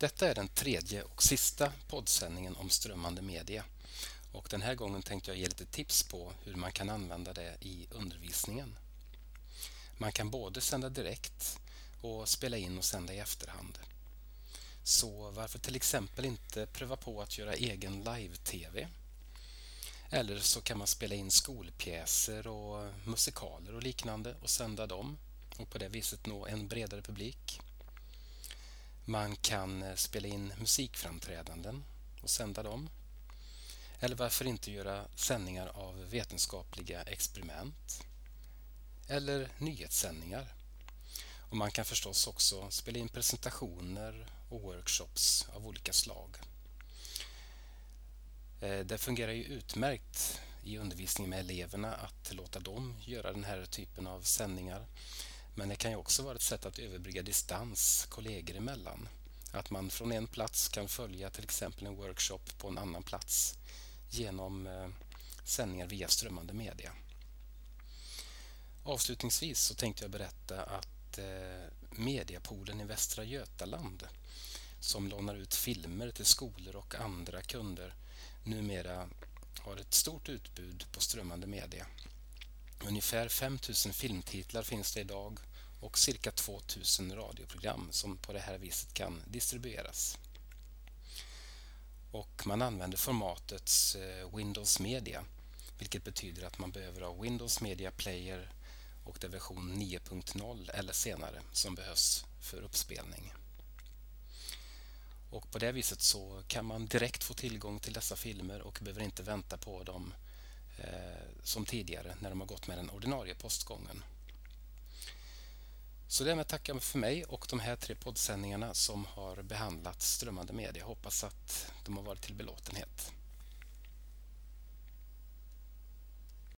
Detta är den tredje och sista poddsändningen om strömmande media och den här gången tänkte jag ge lite tips på hur man kan använda det i undervisningen. Man kan både sända direkt och spela in och sända i efterhand. Så varför till exempel inte pröva på att göra egen live-tv? Eller så kan man spela in skolpjäser och musikaler och liknande och sända dem och på det viset nå en bredare publik. Man kan eh, spela in musikframträdanden och sända dem. Eller varför inte göra sändningar av vetenskapliga experiment? Eller nyhetssändningar. Och man kan förstås också spela in presentationer och workshops av olika slag. Eh, det fungerar ju utmärkt i undervisningen med eleverna att låta dem göra den här typen av sändningar. Men det kan ju också vara ett sätt att överbrygga distans kollegor emellan. Att man från en plats kan följa till exempel en workshop på en annan plats genom eh, sändningar via strömmande media. Avslutningsvis så tänkte jag berätta att eh, Mediapoolen i Västra Götaland som lånar ut filmer till skolor och andra kunder numera har ett stort utbud på strömmande media. Ungefär 5000 filmtitlar finns det idag och cirka 2000 radioprogram som på det här viset kan distribueras. Och man använder formatet eh, Windows Media vilket betyder att man behöver ha Windows Media Player och det är version 9.0 eller senare som behövs för uppspelning. Och på det viset så kan man direkt få tillgång till dessa filmer och behöver inte vänta på dem eh, som tidigare när de har gått med den ordinarie postgången. Så därmed tackar jag för mig och de här tre poddsändningarna som har behandlat strömmande media. Jag hoppas att de har varit till belåtenhet.